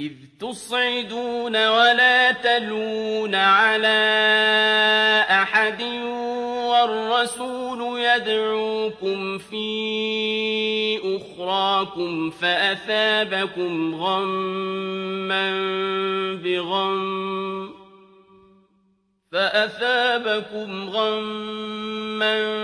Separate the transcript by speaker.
Speaker 1: إذ تصعدون ولا تلون على أحد والرسول يدعوكم في أخراكم فأثابكم غما بغم فأثابكم غما